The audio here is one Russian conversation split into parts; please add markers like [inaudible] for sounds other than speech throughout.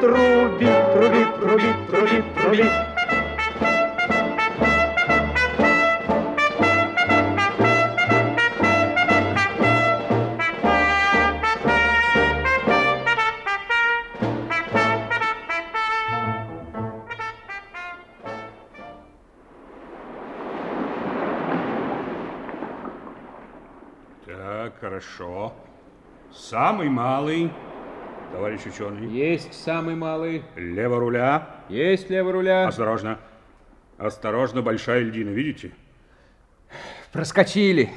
трубит, трубит, трубит, трубит, трубит. Хорошо. Самый малый, товарищ ученый. Есть самый малый. Лево руля. Есть лево руля. Осторожно. Осторожно, большая льдина, видите? Проскочили.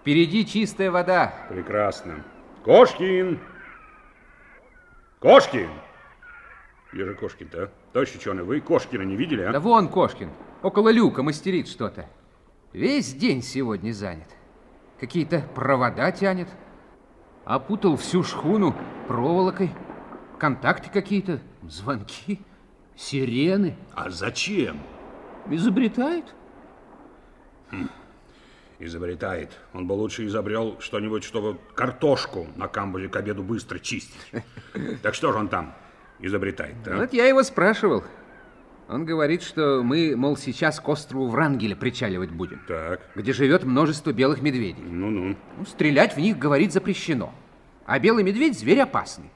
Впереди чистая вода. Прекрасно. Кошкин! Кошкин! Где же Кошкин-то, а? Товарищ ученый, вы Кошкина не видели, а? Да вон Кошкин. Около люка мастерит что-то. Весь день сегодня занят. Какие-то провода тянет. Опутал всю шхуну проволокой. Контакты какие-то, звонки, сирены. А зачем? Изобретает. Хм. Изобретает. Он бы лучше изобрел что-нибудь, чтобы картошку на камбузе к обеду быстро чистить. [laughs] Так что же он там изобретает? А? Вот я его спрашивал. Он говорит, что мы, мол, сейчас к острову Врангеля причаливать будем. Так. Где живет множество белых медведей. Ну-ну. Ну, стрелять в них, говорит, запрещено. А белый медведь – зверь опасный.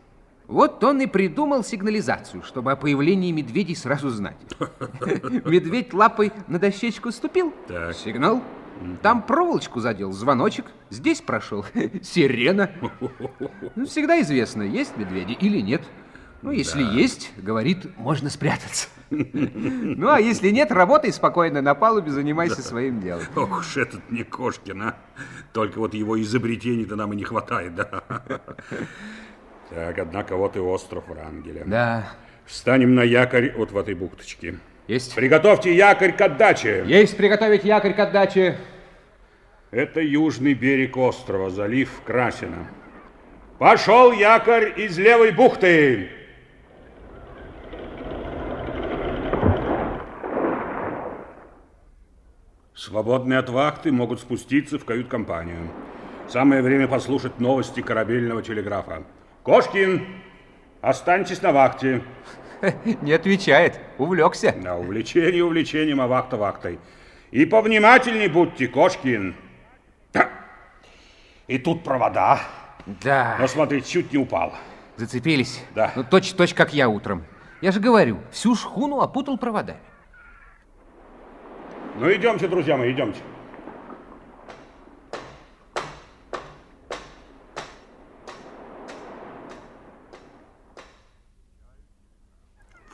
Вот он и придумал сигнализацию, чтобы о появлении медведей сразу знать. [laughs] Медведь лапой на дощечку ступил. Сигнал. Там проволочку задел, звоночек. Здесь прошел. [laughs] Сирена. Ну, всегда известно, есть медведи или нет. Ну, если есть, говорит, можно спрятаться. Ну, а если нет, работай спокойно на палубе, занимайся да. своим делом. Ох уж этот не Кошкин, а. Только вот его изобретений-то нам и не хватает, да. Так, однако вот и остров Врангеля. Да. Встанем на якорь вот в этой бухточке. Есть. Приготовьте якорь к отдаче. Есть приготовить якорь к отдаче. Это южный берег острова, залив Красина. Пошел якорь из левой бухты. Свободные от вахты могут спуститься в кают-компанию. Самое время послушать новости корабельного телеграфа. Кошкин, останьтесь на вахте. [laughs] Не отвечает, увлекся. Да, увлечение увлечением, а вахта вахтой. И повнимательней будьте, Кошкин. И тут провода. Да. Но смотри, чуть не упал. Зацепились? Да. Ну, точь-точь, как я утром. Я же говорю, всю шхуну опутал проводами. Ну, идемте, друзья мои, идемте.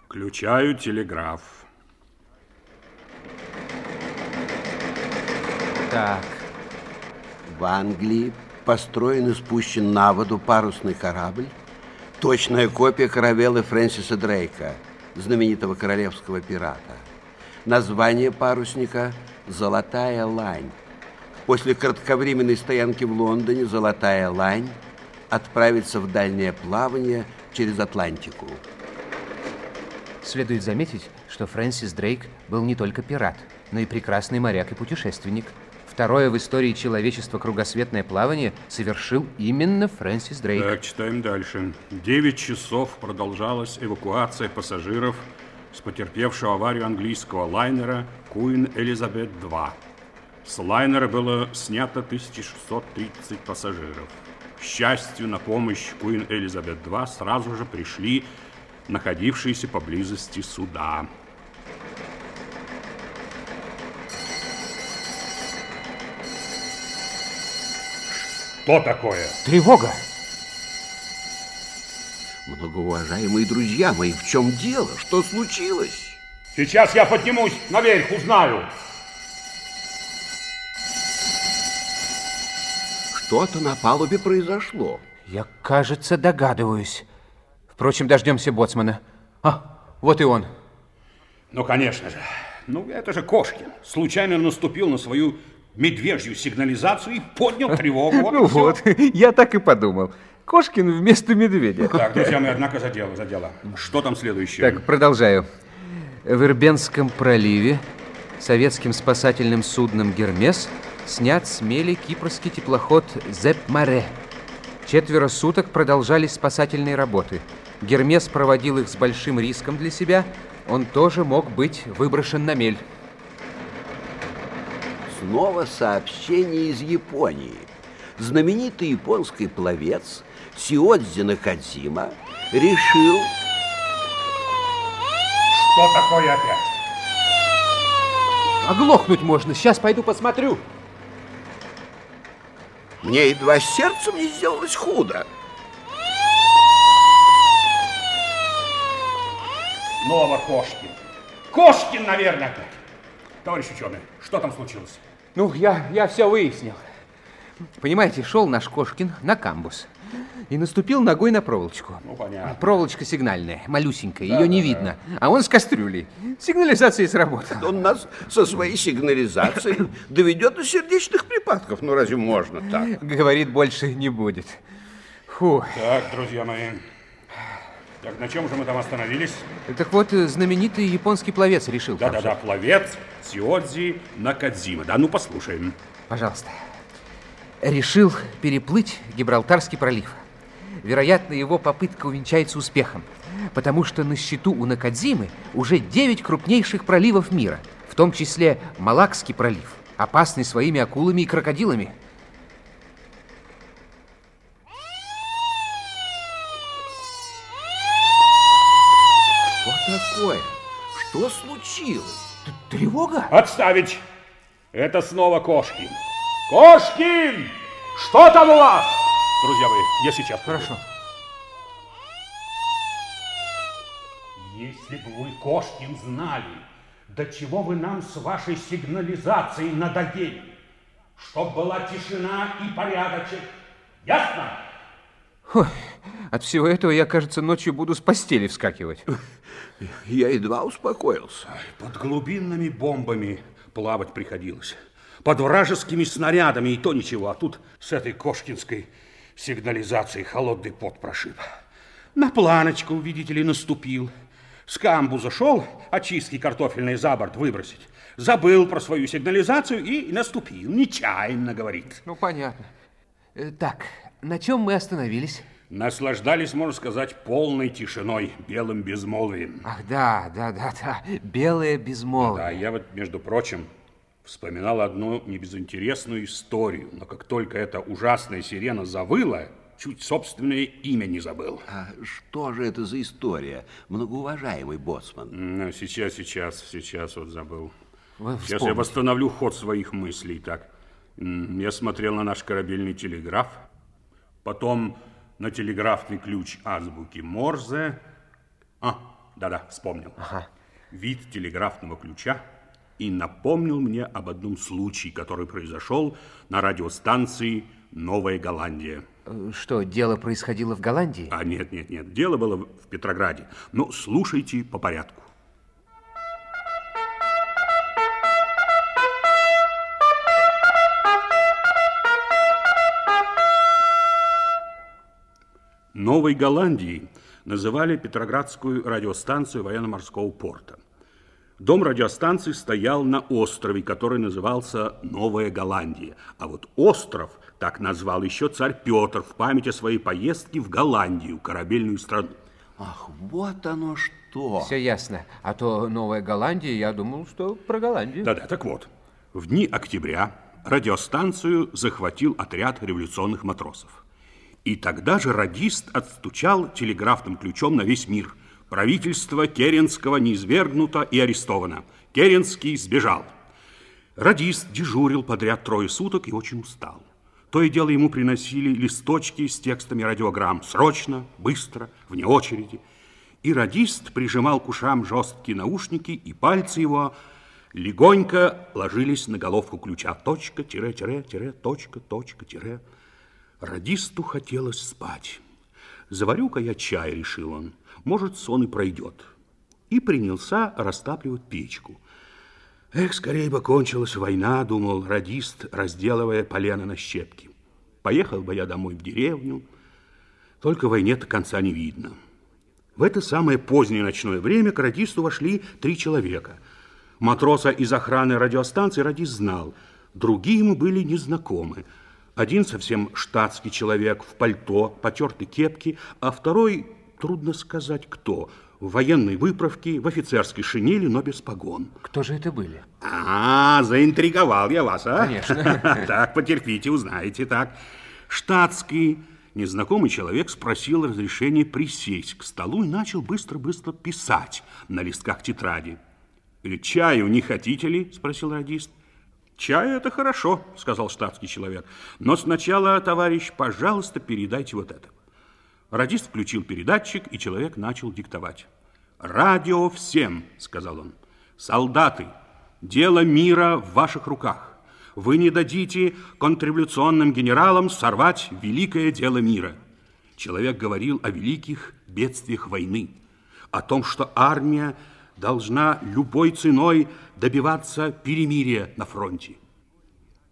Включаю телеграф. Так, в Англии построен и спущен на воду парусный корабль, точная копия каравеллы Фрэнсиса Дрейка, знаменитого королевского пирата. Название парусника «Золотая лань». После кратковременной стоянки в Лондоне «Золотая лань» отправится в дальнее плавание через Атлантику. Следует заметить, что Фрэнсис Дрейк был не только пират, но и прекрасный моряк и путешественник. Второе в истории человечества кругосветное плавание совершил именно Фрэнсис Дрейк. Так, читаем дальше. Девять часов продолжалась эвакуация пассажиров с потерпевшего аварию английского лайнера Куин Элизабет-2. С лайнера было снято 1630 пассажиров. К счастью, на помощь Куин Элизабет-2 сразу же пришли находившиеся поблизости суда. Что такое? Тревога! Многоуважаемые друзья мои, в чем дело? Что случилось? Сейчас я поднимусь наверх, узнаю. Что-то на палубе произошло. Я, кажется, догадываюсь. Впрочем, дождемся боцмана. А, вот и он. Ну, конечно же. Ну, это же Кошкин. Случайно наступил на свою медвежью сигнализацию и поднял тревогу. [laughs] Вот ну и всё. вот, я так и подумал. Кошкин вместо медведя. Так, друзья мои, однако за дело, за дело. Что там следующее? Так, продолжаю. В Ирбенском проливе советским спасательным судном «Гермес» снят с мели кипрский теплоход «Зепмаре». Четверо суток продолжались спасательные работы. «Гермес» проводил их с большим риском для себя. Он тоже мог быть выброшен на мель. Снова сообщение из Японии. Знаменитый японский пловец Сиодзи Накадзима решил... Что такое опять? Оглохнуть можно. Сейчас пойду посмотрю. Мне едва сердцем не сделалось худо. Снова Кошкин. Кошкин, наверное, опять. Товарищ ученый, что там случилось? Ну, я, я все выяснил. Понимаете, шел наш Кошкин на камбус и наступил ногой на проволочку. Ну, понятно. Проволочка сигнальная, малюсенькая, ее не видно. А он с кастрюлей. Сигнализация сработала. Он нас со своей сигнализацией доведет до сердечных припадков. Ну, разве можно так? Говорит, больше не будет. Фу. Так, друзья мои. Так, на чем же мы там остановились? Так вот, э, знаменитый японский пловец решил. Да-да-да, пловец Сиодзи Накадзима. Да, ну послушаем. Пожалуйста. Решил переплыть Гибралтарский пролив. Вероятно, его попытка увенчается успехом, потому что на счету у Накадзимы уже 9 крупнейших проливов мира, в том числе Малакский пролив, опасный своими акулами и крокодилами. Что такое? Что случилось? Тревога? Отставить! Это снова Кошкин. Кошкин! Что там у вас? Друзья мои, я сейчас. Хорошо. Если бы вы, Кошкин, знали, до чего вы нам с вашей сигнализацией надоели, чтоб была тишина и порядочек. Ясно? Ой, от всего этого я, кажется, ночью буду с постели вскакивать. Я едва успокоился. Под глубинными бомбами плавать приходилось. Под вражескими снарядами и то ничего. А тут с этой кошкинской сигнализацией холодный пот прошиб. На планочку, видите ли, наступил. С камбуза шел очистки картофельные за борт выбросить. Забыл про свою сигнализацию и наступил. Нечаянно, говорит. Ну, понятно. Э, Так, на чем мы остановились? Наслаждались, можно сказать, полной тишиной, белым безмолвием. Ах, да, да, да, да. Белое безмолвие. Да, я вот, между прочим, вспоминал одну небезынтересную историю, но как только эта ужасная сирена завыла, чуть собственное имя не забыл. А что же это за история, многоуважаемый боцман? Ну, сейчас, сейчас, сейчас вот забыл. Вы Сейчас я восстановлю ход своих мыслей. Так, я смотрел на наш корабельный телеграф, потом на телеграфный ключ азбуки Морзе. А, да-да, вспомнил. Вид телеграфного ключа и напомнил мне об одном случае, который произошел на радиостанции «Новая Голландия». Э, Что, дело происходило в Голландии? А нет, нет, нет, дело было в Петрограде. Но слушайте по порядку. Новой Голландией называли Петроградскую радиостанцию военно-морского порта. Дом радиостанции стоял на острове, который назывался Новая Голландия. А вот остров так назвал еще царь Петр в память о своей поездке в Голландию, корабельную страну. Ах, вот оно что. Все ясно. А то Новая Голландия, я думал, что про Голландию. Да-да, так вот. В дни октября радиостанцию захватил отряд революционных матросов. И тогда же радист отстучал телеграфным ключом на весь мир. Правительство Керенского неизвергнуто и арестовано. Керенский сбежал. Радист дежурил подряд трое суток и очень устал. То и дело ему приносили листочки с текстами радиограмм. Срочно, быстро, вне очереди. И радист прижимал к ушам жесткие наушники, и пальцы его легонько ложились на головку ключа. Точка, тире, тире, тире, точка, точка, тире. Радисту хотелось спать. Заварю-ка я чай, решил он. Может, сон и пройдет. и принялся растапливать печку. Эх, скорее бы кончилась война, думал радист, разделывая полено на щепки. Поехал бы я домой в деревню, только войне-то конца не видно. В это самое позднее ночное время к радисту вошли три человека. Матроса из охраны радиостанции радист знал, другие ему были незнакомы. Один совсем штатский человек в пальто, потертой кепке, а второй, трудно сказать кто, в военной выправке, в офицерской шинели, но без погон. Кто же это были? А, заинтриговал я вас, а? Конечно. [laughs] Так, потерпите, узнаете, так. Штатский незнакомый человек спросил разрешения присесть к столу и начал быстро-быстро писать на листках тетради. «Чаю не хотите ли?» – спросил радист. «Чаю – это хорошо», – сказал штатский человек. «Но сначала, товарищ, пожалуйста, передайте вот это». Радист включил передатчик, и человек начал диктовать. «Радио всем», – сказал он. «Солдаты, дело мира в ваших руках. Вы не дадите контрреволюционным генералам сорвать великое дело мира. Человек говорил о великих бедствиях войны, о том, что армия должна любой ценой добиваться перемирия на фронте.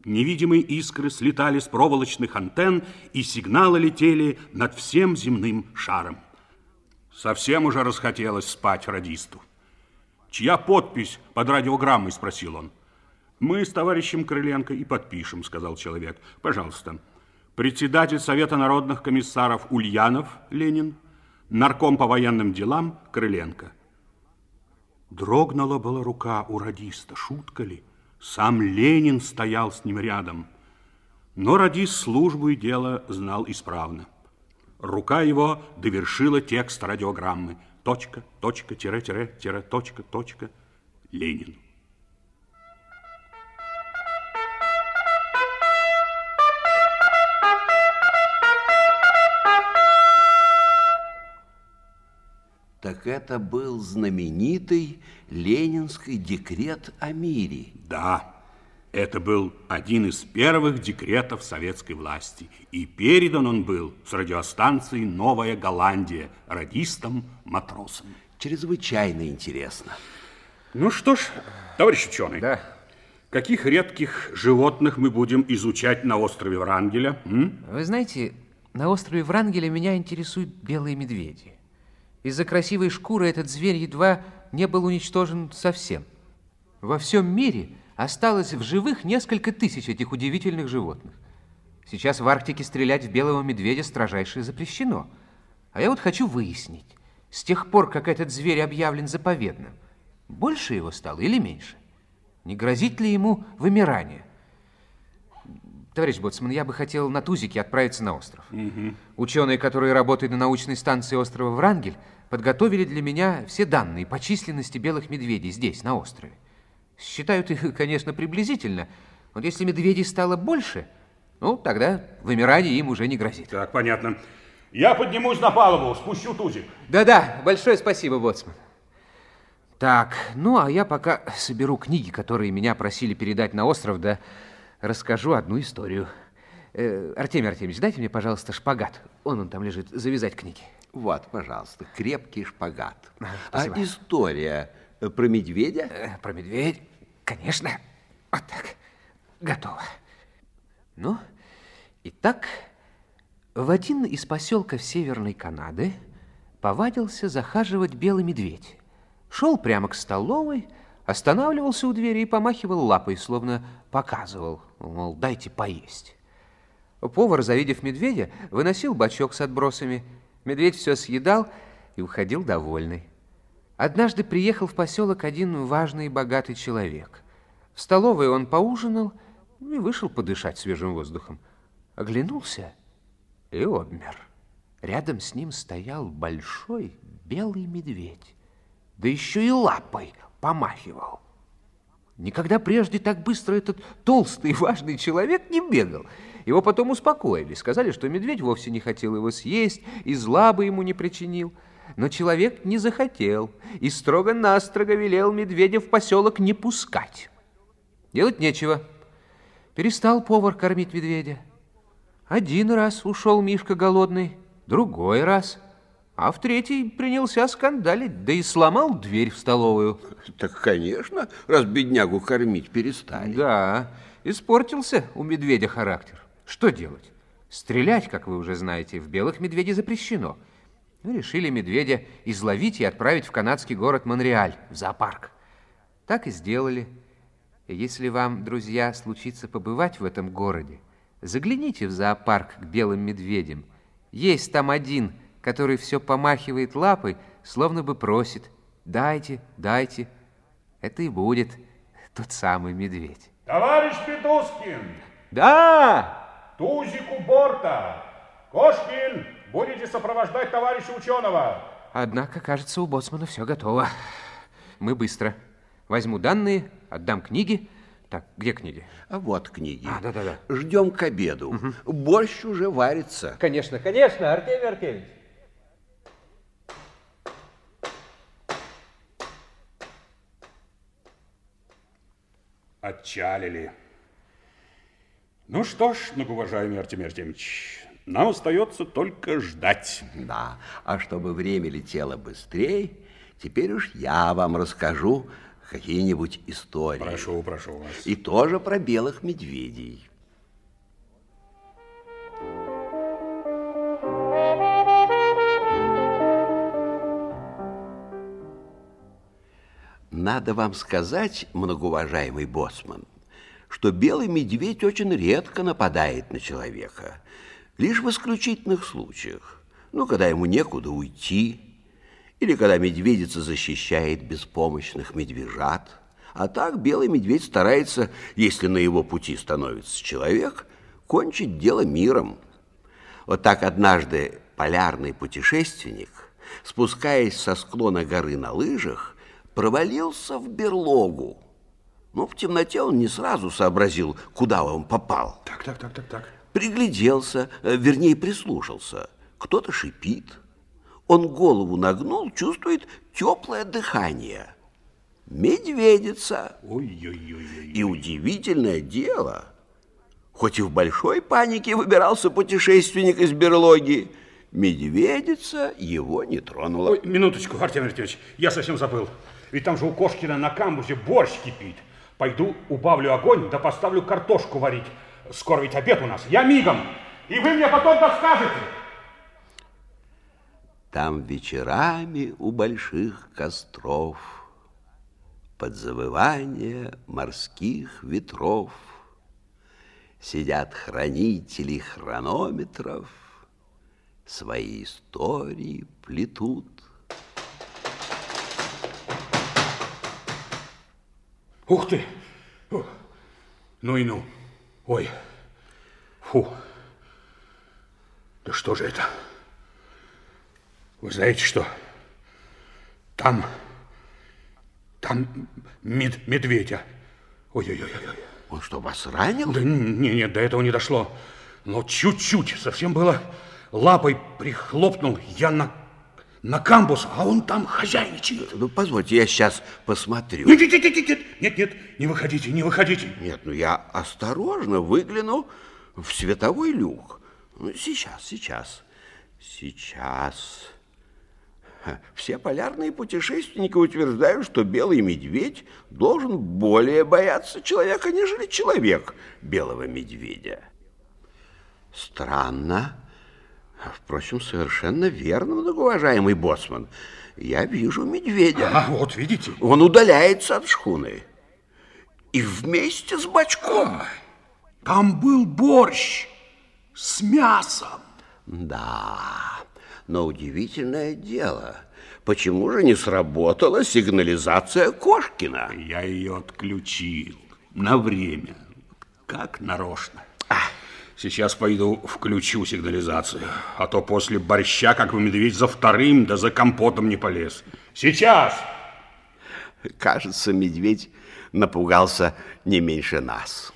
Невидимые искры слетали с проволочных антенн, и сигналы летели над всем земным шаром. Совсем уже расхотелось спать радисту. «Чья подпись под радиограммой?» – спросил он. Мы с товарищем Крыленко и подпишем, сказал человек. Пожалуйста. Председатель Совета народных комиссаров Ульянов Ленин, нарком по военным делам Крыленко. Дрогнула была рука у радиста. Шутка ли? Сам Ленин стоял с ним рядом. Но радист службу и дело знал исправно. Рука его довершила текст радиограммы. Точка, точка, тире, тире, тире, точка, точка. Ленин. Так это был знаменитый ленинский декрет о мире. Да, это был один из первых декретов советской власти. И передан он был с радиостанции «Новая Голландия» радистам-матросам. Чрезвычайно интересно. Ну что ж, товарищ ученый. Да. Каких редких животных мы будем изучать на острове Врангеля? М? Вы знаете, на острове Врангеля меня интересуют белые медведи. Из-за красивой шкуры этот зверь едва не был уничтожен совсем. Во всем мире осталось в живых несколько тысяч этих удивительных животных. Сейчас в Арктике стрелять в белого медведя строжайше запрещено. А я вот хочу выяснить, с тех пор, как этот зверь объявлен заповедным, больше его стало или меньше? Не грозит ли ему вымирание? Товарищ Боцман, я бы хотел на Тузике отправиться на остров. Угу. Ученые, которые работают на научной станции острова Врангель, подготовили для меня все данные по численности белых медведей здесь, на острове. Считают их, [laughs] конечно, приблизительно, но если медведей стало больше, ну, тогда вымирание им уже не грозит. Так, понятно. Я поднимусь на палубу, спущу тузик. Да-да, большое спасибо, Боцман. Так, ну, а я пока соберу книги, которые меня просили передать на остров, да расскажу одну историю. Э, Артемий Артемьевич, дайте мне, пожалуйста, шпагат. Он, он там лежит, завязать книги. Вот, пожалуйста, крепкий шпагат. Спасибо. А история э, про медведя? Э, Про медведь, конечно. Вот так. Готово. Ну, итак, в один из поселков Северной Канады повадился захаживать белый медведь. Шел прямо к столовой, останавливался у двери и помахивал лапой, словно показывал, мол, дайте поесть. Повар, завидев медведя, выносил бачок с отбросами. Медведь все съедал и уходил довольный. Однажды приехал в поселок один важный и богатый человек. В столовой он поужинал и вышел подышать свежим воздухом. Оглянулся и обмер. Рядом с ним стоял большой белый медведь, да еще и лапой помахивал. Никогда прежде так быстро этот толстый и [laughs] важный человек не бегал. Его потом успокоили, сказали, что медведь вовсе не хотел его съесть и зла бы ему не причинил. Но человек не захотел и строго-настрого велел медведя в поселок не пускать. Делать нечего. Перестал повар кормить медведя. Один раз ушел Мишка голодный, другой раз. А в третий принялся скандалить, да и сломал дверь в столовую. Так, конечно, раз беднягу кормить перестали. Да, испортился у медведя характер. Что делать? Стрелять, как вы уже знаете, в белых медведей запрещено. Мы решили медведя изловить и отправить в канадский город Монреаль, в зоопарк. Так и сделали. Если вам, друзья, случится побывать в этом городе, загляните в зоопарк к белым медведям. Есть там один, который все помахивает лапой, словно бы просит «дайте, дайте». Это и будет тот самый медведь. Товарищ Петускин! Да! Тузик у борта! Кошкин, будете сопровождать товарища ученого! Однако, кажется, у боцмана все готово. Мы быстро. Возьму данные, отдам книги. Так, где книги? А вот книги. А, да-да-да. Ждем к обеду. Борщ уже варится. Конечно, конечно, Артемий Артемьевич. Отчалили. Ну что ж, многоуважаемый Артемий Артемьевич, нам остается только ждать. Да, а чтобы время летело быстрее, теперь уж я вам расскажу какие-нибудь истории. Прошу, прошу вас. И тоже про белых медведей. Надо вам сказать, многоуважаемый боссман, что белый медведь очень редко нападает на человека. Лишь в исключительных случаях. Ну, когда ему некуда уйти, или когда медведица защищает беспомощных медвежат. А так белый медведь старается, если на его пути становится человек, кончить дело миром. Вот так однажды полярный путешественник, спускаясь со склона горы на лыжах, провалился в берлогу. Но в темноте он не сразу сообразил, куда он попал. Так, так, так, так, так. Пригляделся, э, вернее, прислушался. Кто-то шипит. Он голову нагнул, чувствует теплое дыхание. Медведица. Ой-ой-ой. И удивительное дело, хоть и в большой панике выбирался путешественник из берлоги, медведица его не тронула. Ой, минуточку, Артемий Артемьевич, я совсем забыл. Ведь там же у Кошкина на камбузе борщ кипит. Пойду убавлю огонь, да поставлю картошку варить. Скоро ведь обед у нас. Я мигом. И вы мне потом подскажете. Там вечерами у больших костров Под завывание морских ветров Сидят хранители хронометров, Свои истории плетут. Ух ты! Ух. Ну и ну. Ой. Фу. Да что же это? Вы знаете что? Там, там мед, медведя. Ой-ой-ой. Он что, вас ранил? Да не, нет, до этого не дошло. Но чуть-чуть, совсем было. Лапой прихлопнул я на, на камбус, а он там хозяйничает. Ну, позвольте, я сейчас посмотрю. Нет, нет, нет, нет, нет, нет, нет, не выходите, не выходите. Нет, ну я осторожно выгляну в световой люк. Ну, Сейчас, сейчас, сейчас. Все полярные путешественники утверждают, что белый медведь должен более бояться человека, нежели человек белого медведя. Странно. Впрочем, совершенно верно, многоуважаемый боцман. Я вижу медведя. А, вот видите. Он удаляется от шхуны. И вместе с бачком. Там был борщ с мясом. Да, но удивительное дело. Почему же не сработала сигнализация Кошкина? Я ее отключил на время, как нарочно. Сейчас пойду включу сигнализацию, а то после борща, как бы медведь за вторым, да за компотом не полез. Сейчас! Кажется, медведь напугался не меньше нас.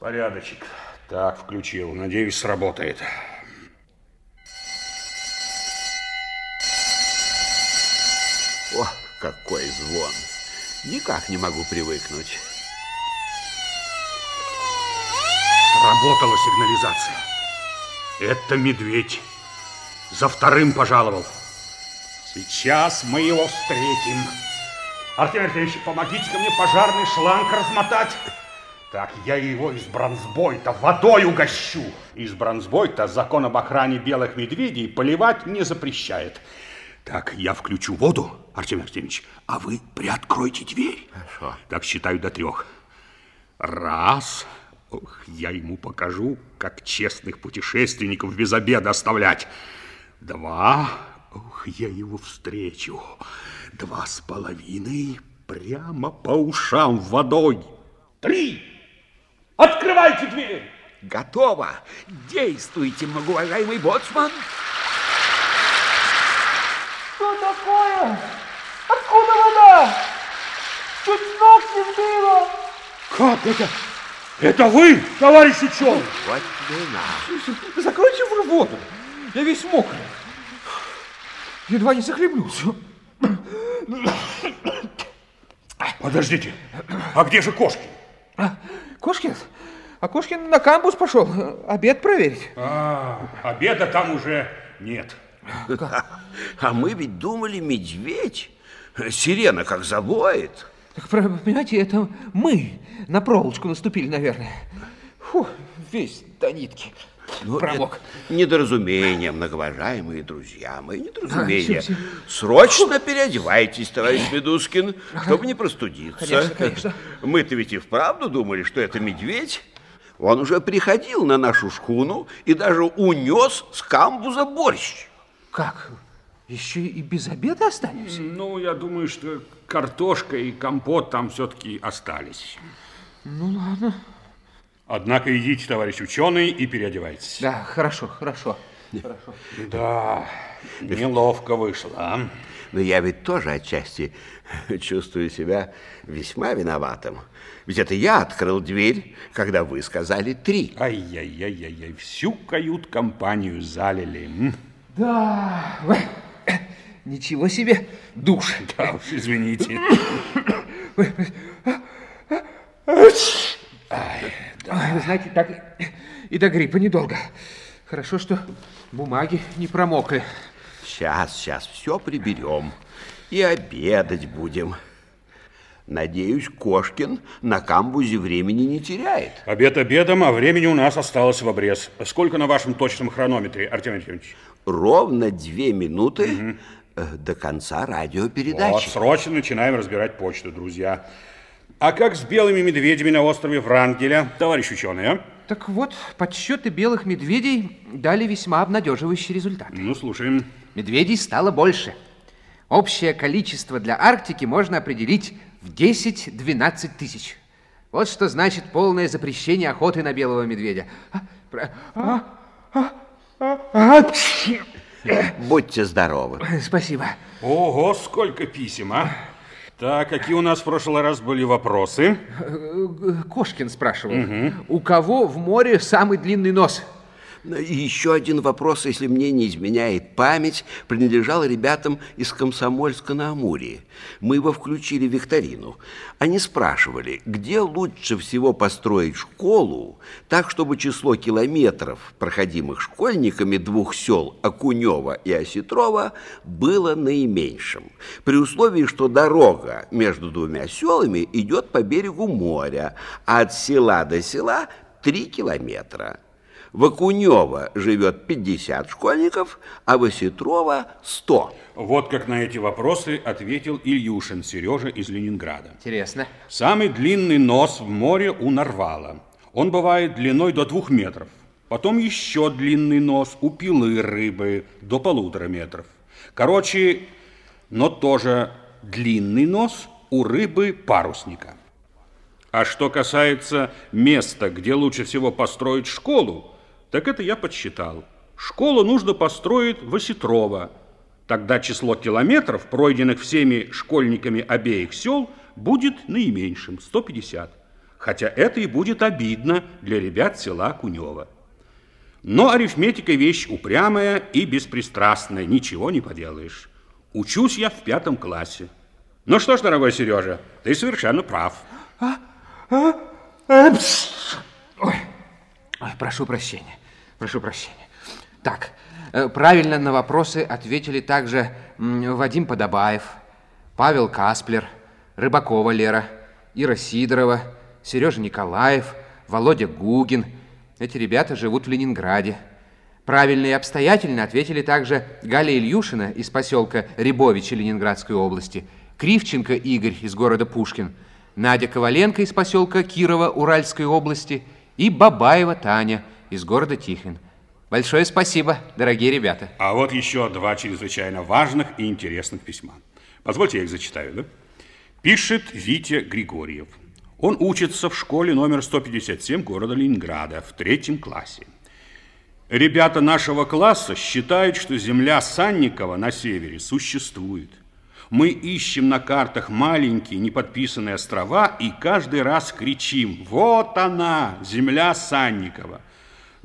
Порядочек. Так, включил. Надеюсь, сработает. О, какой звон! Никак не могу привыкнуть. Сработала сигнализация. Это медведь. за вторым пожаловал. Сейчас мы его встретим. Артемий Артемьевич, помогите-ка мне пожарный шланг размотать. Так, я его из бронзбойта водой угощу. Из бронзбойта закон об охране белых медведей поливать не запрещает. Так, я включу воду, Артемий Артемьевич, а вы приоткройте дверь. Хорошо. Так, считаю до трех. Раз. Ох, я ему покажу, как честных путешественников без обеда оставлять. Два. Ох, я его встречу. Два с половиной. Прямо по ушам водой. Три. Открывайте дверь. Готово. Действуйте, многоуважаемый боцман. Что такое? Откуда вода? Чуть ног не сбила. Как это? Это вы, товарищ ученый? Вот вина. Закройте вы воду. Я весь мокрый. Едва не захлебнулся. Подождите, а где же кошки? А, Кошкин? А Кошкин на камбус пошел обед проверить. А, обеда там уже нет. А мы ведь думали, медведь. Сирена как завоет. Так, понимаете, это мы на проволочку наступили, наверное. Фу, весь до нитки. Ну, Промок. Недоразумение, многоуважаемые друзья мои, недоразумение. А. Срочно переодевайтесь, товарищ Медускин, чтобы не простудиться. Конечно, конечно. Мы-то ведь и вправду думали, что это медведь. Он уже приходил на нашу шхуну и даже унес с камбуза борщ. Как? Еще и без обеда останемся? Ну, я думаю, что картошка и компот там все-таки остались. Ну, ладно. Однако идите, товарищ ученый, и переодевайтесь. Да, хорошо, хорошо. Хорошо. Да, неловко вышло, а? Но я ведь тоже отчасти чувствую себя весьма виноватым. Ведь это я открыл дверь, когда вы сказали три. Ай-яй-яй-яй, всю кают-компанию залили. Да, [coughs] ничего себе душ. [laughs] Да уж, извините. Ой, вы знаете, так и до гриппа недолго. Хорошо, что бумаги не промокли. Сейчас, сейчас, все приберем. И обедать будем. Надеюсь, Кошкин на камбузе времени не теряет. Обед обедом, а времени у нас осталось в обрез. Сколько на вашем точном хронометре, Артемий Артемьевич? Ровно две минуты э, до конца радиопередачи. Вот, срочно начинаем разбирать почту, друзья. А как с белыми медведями на острове Врангеля, товарищ ученый, а? Так вот, подсчеты белых медведей дали весьма обнадеживающий результат. Ну, слушаем. Медведей стало больше. Общее количество для Арктики можно определить в 10-12 тысяч. Вот что значит полное запрещение охоты на белого медведя. А, про- а, а, а. Будьте здоровы. Спасибо. Ого, сколько писем, а? Так, какие у нас в прошлый раз были вопросы? Э, Кошкин спрашивал, у кого в море самый длинный нос? И еще один вопрос, если мне не изменяет память, принадлежал ребятам из Комсомольска на Амуре. Мы его включили в викторину. Они спрашивали, где лучше всего построить школу, так, чтобы число километров, проходимых школьниками двух сел Окунева и Осетрова, было наименьшим. При условии, что дорога между двумя селами идет по берегу моря, а от села до села 3 километра. В Окунево живет 50 школьников, а в Осетрова 100. Вот как на эти вопросы ответил Ильюшин Сережа из Ленинграда. Интересно. Самый длинный нос в море у нарвала. Он бывает длиной до двух метров. Потом еще длинный нос у пилы рыбы до полутора метров. Короче, но тоже длинный нос у рыбы парусника. А что касается места, где лучше всего построить школу, так это я подсчитал. Школу нужно построить в Осетрово. Тогда число километров, пройденных всеми школьниками обеих сел, будет наименьшим – 150. Хотя это и будет обидно для ребят села Кунева. Но арифметика вещь упрямая и беспристрастная, ничего не поделаешь. Учусь я в пятом классе. Ну что ж, дорогой Сережа, ты совершенно прав. Ой, ой, прошу прощения, прошу прощения. Так, Э, правильно на вопросы ответили также Вадим Подобаев, Павел Касплер, Рыбакова Лера, Ира Сидорова, Сережа Николаев, Володя Гугин. Эти ребята живут в Ленинграде. Правильно и обстоятельно ответили также Галя Ильюшина из поселка Рябовичи Ленинградской области, Кривченко Игорь из города Пушкин, Надя Коваленко из поселка Кирова Уральской области и Бабаева Таня из города Тихвин. Большое спасибо, дорогие ребята. А вот еще два чрезвычайно важных и интересных письма. Позвольте, я их зачитаю, да? Пишет Витя Григорьев. Он учится в школе номер 157 города Ленинграда в третьем классе. Ребята нашего класса считают, что земля Санникова на севере существует. Мы ищем на картах маленькие неподписанные острова и каждый раз кричим «Вот она, земля Санникова!»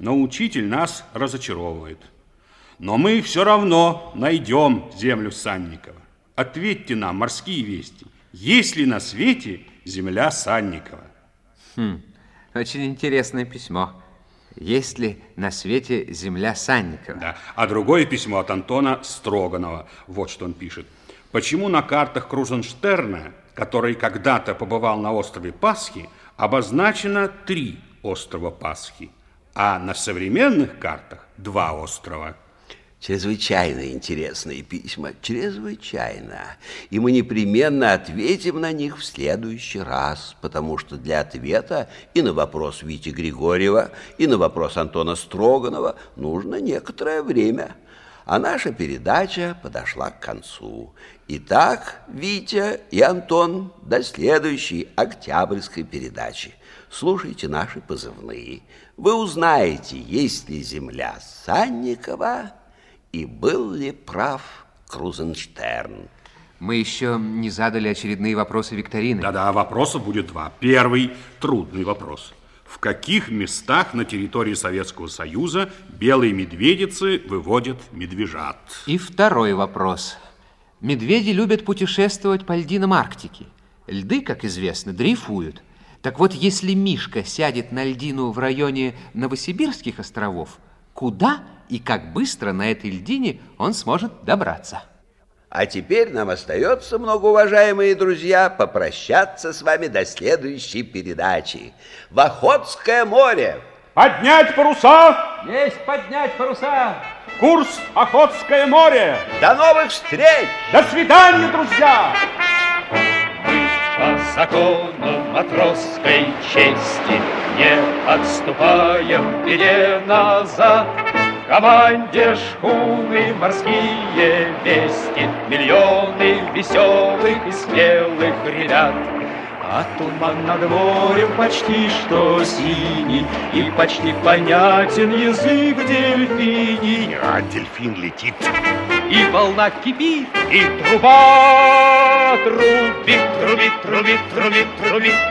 но учитель нас разочаровывает. Но мы все равно найдем землю Санникова. Ответьте нам, морские вести, есть ли на свете земля Санникова? Хм, очень интересное письмо. Есть ли на свете земля Санникова? Да, а другое письмо от Антона Строганова. Вот что он пишет. Почему на картах Крузенштерна, который когда-то побывал на острове Пасхи, обозначено три острова Пасхи? а на современных картах два острова. Чрезвычайно интересные письма, чрезвычайно. И мы непременно ответим на них в следующий раз, потому что для ответа и на вопрос Вити Григорьева, и на вопрос Антона Строганова нужно некоторое время. А наша передача подошла к концу. Итак, Витя и Антон, до следующей октябрьской передачи. Слушайте наши позывные – вы узнаете, есть ли земля Санникова и был ли прав Крузенштерн. Мы еще не задали очередные вопросы викторины. Да-да, вопросов будет два. Первый – трудный вопрос. В каких местах на территории Советского Союза белые медведицы выводят медвежат? И второй вопрос. Медведи любят путешествовать по льдинам Арктики. Льды, как известно, дрейфуют – так вот, если Мишка сядет на льдину в районе Новосибирских островов, куда и как быстро на этой льдине он сможет добраться? А теперь нам остается, многоуважаемые друзья, попрощаться с вами до следующей передачи. В Охотское море! Поднять паруса! Есть поднять паруса! Курс Охотское море! До новых встреч! До свидания, друзья! по закону матросской чести Не отступаем в беде назад В команде шхуны морские вести Миллионы веселых и смелых ребят а туман над морем почти что синий, И почти понятен язык дельфиний. А дельфин летит. И волна кипит, и труба трубит, трубит, трубит, трубит, трубит.